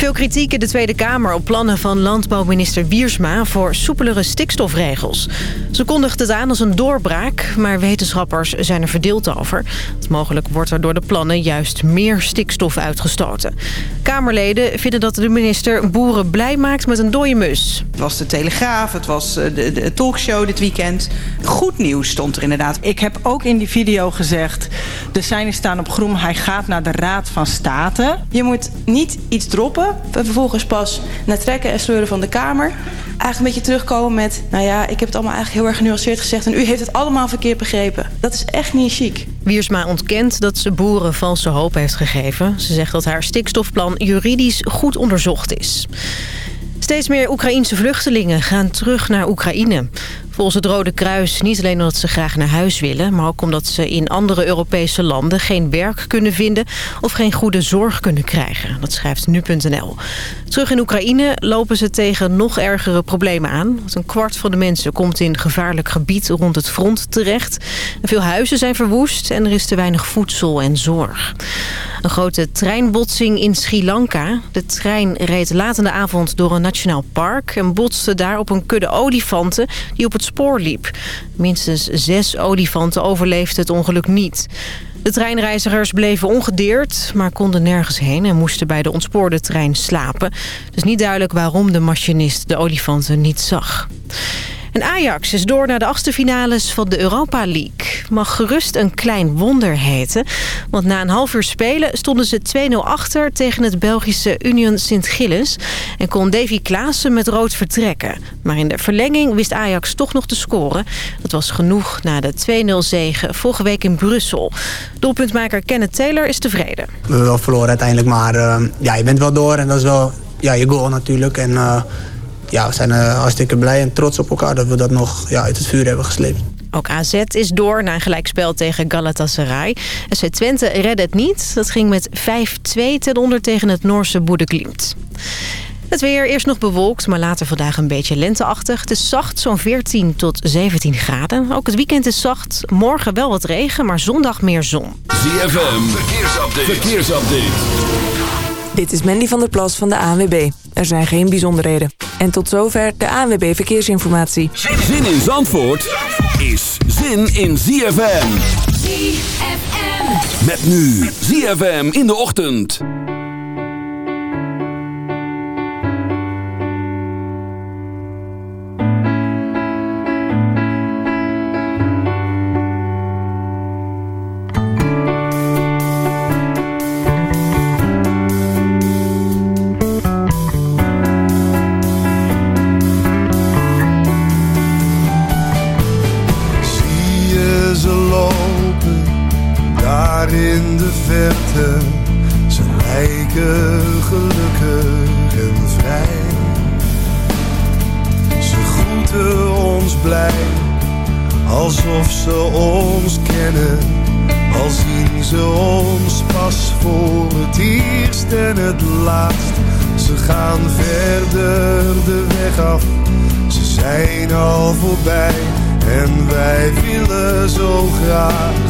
Veel kritiek in de Tweede Kamer op plannen van landbouwminister Wiersma voor soepelere stikstofregels. Ze kondigt het aan als een doorbraak, maar wetenschappers zijn er verdeeld over. mogelijk wordt er door de plannen juist meer stikstof uitgestoten. Kamerleden vinden dat de minister boeren blij maakt met een dode mus. Het was de Telegraaf, het was eh, de, de talkshow dit weekend. Goed nieuws stond er inderdaad. Ik heb ook in die video gezegd, de seinen staan op groen, hij gaat naar de Raad van State. Je moet niet iets droppen vervolgens pas naar trekken en sleuren van de Kamer. Eigenlijk een beetje terugkomen met... nou ja, ik heb het allemaal eigenlijk heel erg genuanceerd gezegd... en u heeft het allemaal verkeerd begrepen. Dat is echt niet chic. Wiersma ontkent dat ze boeren valse hoop heeft gegeven. Ze zegt dat haar stikstofplan juridisch goed onderzocht is. Steeds meer Oekraïense vluchtelingen gaan terug naar Oekraïne. Volgens het Rode Kruis niet alleen omdat ze graag naar huis willen... maar ook omdat ze in andere Europese landen geen werk kunnen vinden... of geen goede zorg kunnen krijgen. Dat schrijft nu.nl. Terug in Oekraïne lopen ze tegen nog ergere problemen aan. Want een kwart van de mensen komt in gevaarlijk gebied rond het front terecht. Veel huizen zijn verwoest en er is te weinig voedsel en zorg. Een grote treinbotsing in Sri Lanka. De trein reed laat in de avond door een nationaal park... en botste daar op een kudde olifanten die op het spoor liep. Minstens zes olifanten overleefden het ongeluk niet. De treinreizigers bleven ongedeerd, maar konden nergens heen... en moesten bij de ontspoorde trein slapen. Is niet duidelijk waarom de machinist de olifanten niet zag. En Ajax is door naar de achtste finales van de Europa League. Mag gerust een klein wonder heten. Want na een half uur spelen stonden ze 2-0 achter tegen het Belgische Union Sint-Gilles. En kon Davy Klaassen met rood vertrekken. Maar in de verlenging wist Ajax toch nog te scoren. Dat was genoeg na de 2-0 zege vorige week in Brussel. Doelpuntmaker Kenneth Taylor is tevreden. We hebben wel verloren uiteindelijk, maar uh, ja, je bent wel door. En dat is wel ja, je goal natuurlijk. En... Uh, ja, we zijn uh, hartstikke blij en trots op elkaar dat we dat nog ja, uit het vuur hebben gesleept. Ook AZ is door na een gelijkspel tegen Galatasaray. SC Twente redde het niet. Dat ging met 5-2 ten onder tegen het Noorse Boedeglimt. Het weer eerst nog bewolkt, maar later vandaag een beetje lenteachtig. Het is zacht, zo'n 14 tot 17 graden. Ook het weekend is zacht. Morgen wel wat regen, maar zondag meer zon. ZFM, verkeersupdate. verkeersupdate. Dit is Mandy van der Plas van de ANWB. Er zijn geen bijzonderheden. En tot zover de ANWB Verkeersinformatie. Zin in Zandvoort is zin in ZFM. ZFM. Met nu ZFM in de ochtend. en wij willen zo graag.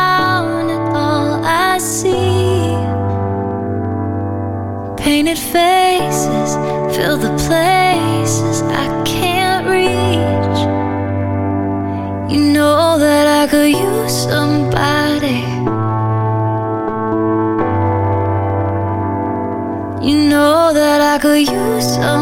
you and all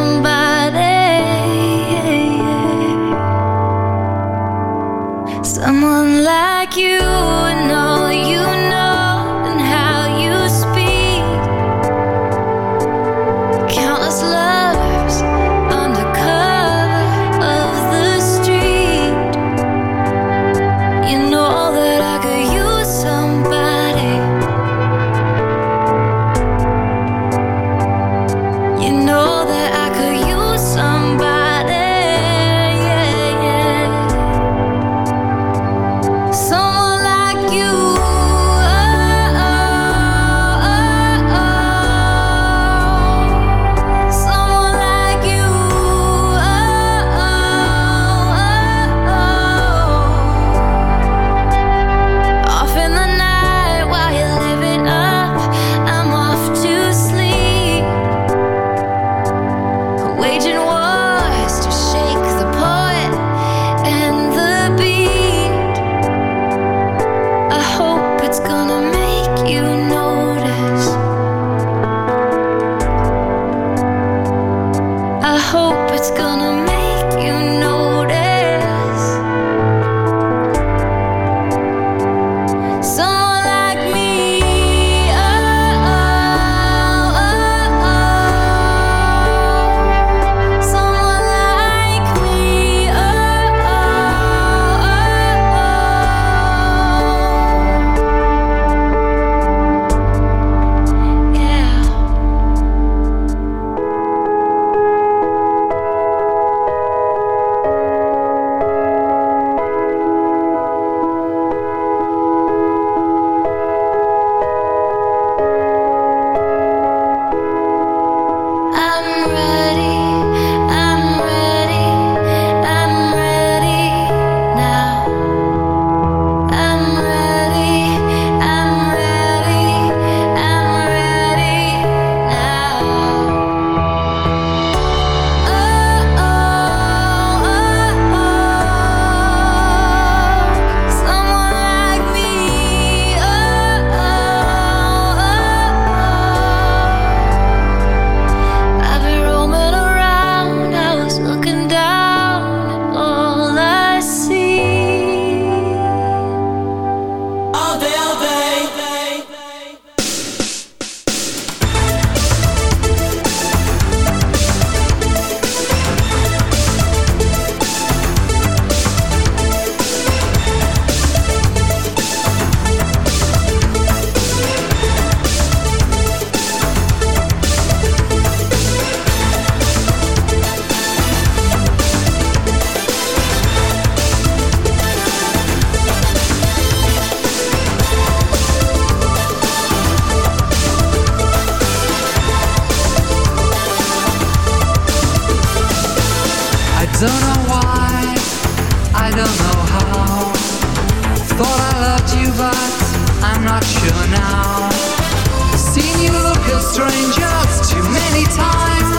Seen you look at strangers too many times.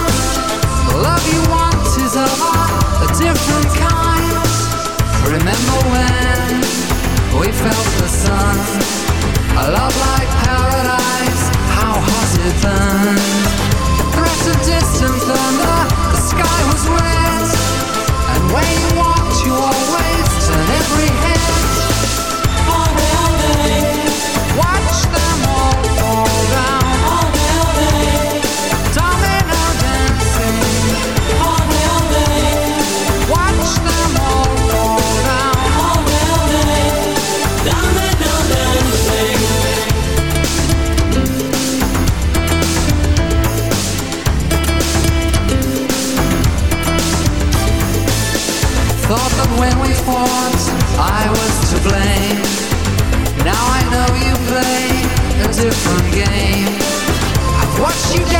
Love you once is a different kind. Remember when we felt the sun? A love like paradise, how it Threat of distant thunder, the sky was red And when you you always every you down.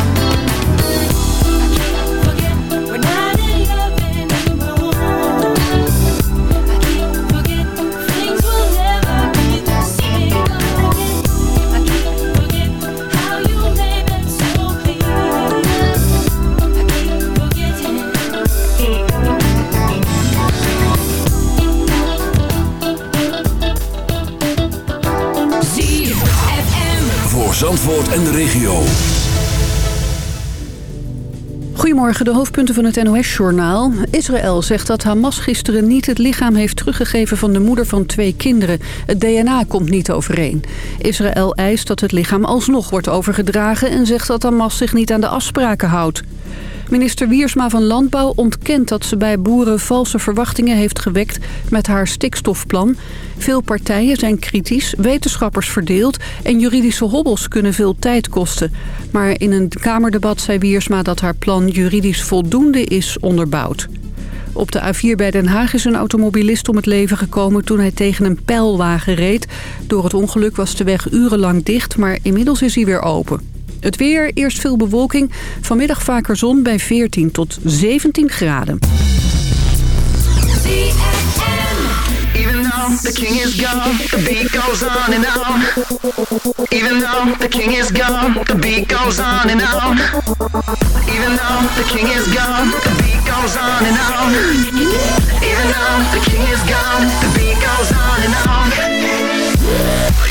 Zandvoort en de regio. Goedemorgen, de hoofdpunten van het NOS-journaal. Israël zegt dat Hamas gisteren niet het lichaam heeft teruggegeven van de moeder van twee kinderen. Het DNA komt niet overeen. Israël eist dat het lichaam alsnog wordt overgedragen... en zegt dat Hamas zich niet aan de afspraken houdt. Minister Wiersma van Landbouw ontkent dat ze bij boeren valse verwachtingen heeft gewekt met haar stikstofplan. Veel partijen zijn kritisch, wetenschappers verdeeld en juridische hobbels kunnen veel tijd kosten. Maar in een Kamerdebat zei Wiersma dat haar plan juridisch voldoende is onderbouwd. Op de A4 bij Den Haag is een automobilist om het leven gekomen toen hij tegen een pijlwagen reed. Door het ongeluk was de weg urenlang dicht, maar inmiddels is hij weer open. Het weer, eerst veel bewolking, vanmiddag vaker zon bij 14 tot 17 graden. Even though the king is gone, the beat goes on and on. Even though the king is gone, the beat goes on and on. Even though the king is gone, the beat goes on and on. Even though the king is gone, the beat goes on and on.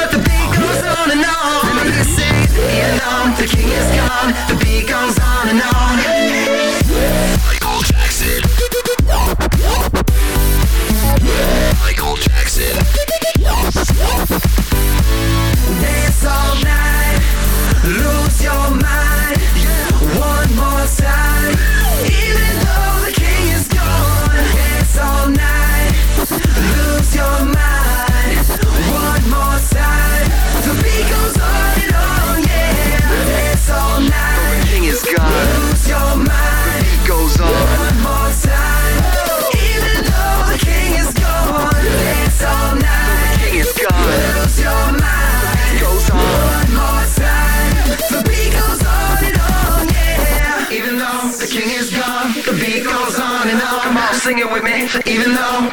The king is gone, the bee goes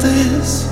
this.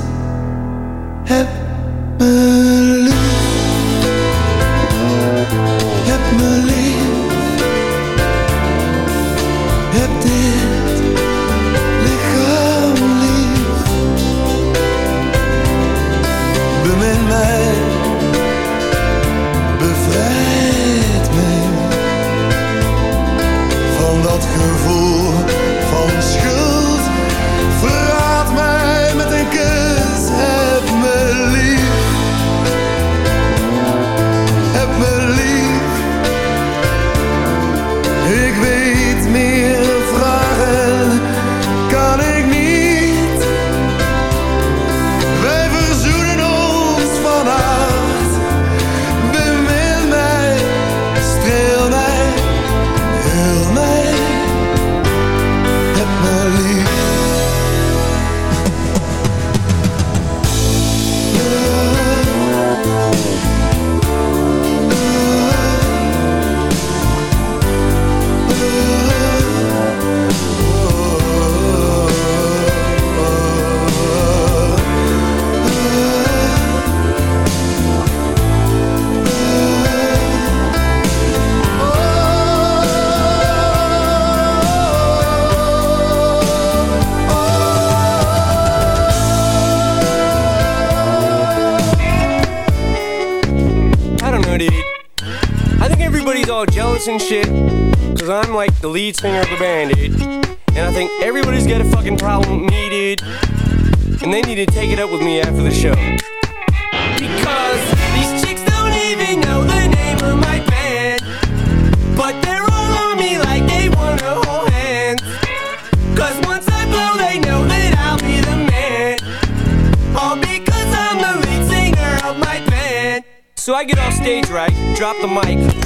Stage, right? Drop the mic.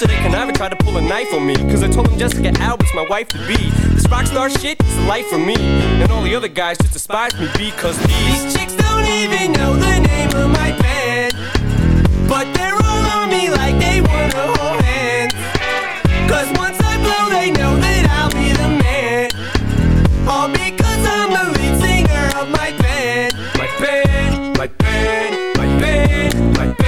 Yesterday, Kuniva tried to pull a knife on me. Cause I told him Jessica Alba's my wife to be. This rock star shit is the life for me. And all the other guys just despise me because these chicks don't even know the name of my band. But they're all on me like they wanna hold hands. Cause once I blow, they know that I'll be the man. All because I'm the lead singer of my band. My band, my band, my band, my band,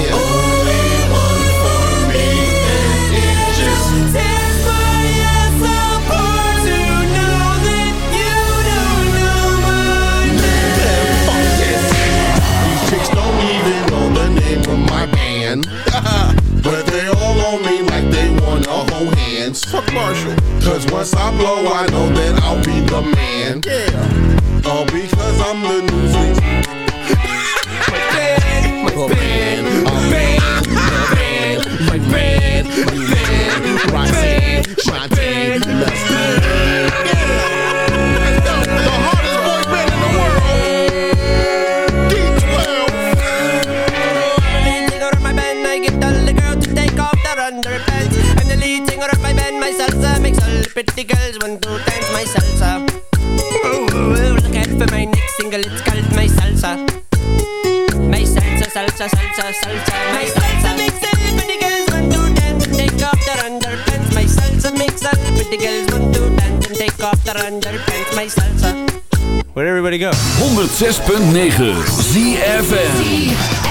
Cause once I blow, I know that I'll be the man. Yeah. Oh, because I'm the my salsa, salsa, salsa, my salsa makes all the pretty girls want to dance and take off their underpants. My salsa makes all the pretty girls want to dance and take off their underpants. My salsa. Where'd everybody go? 106.9 ZFM.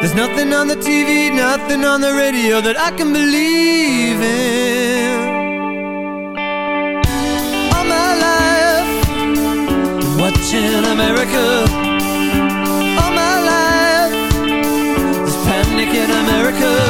There's nothing on the TV, nothing on the radio that I can believe in. All my life, watching America. All my life, there's panic in America.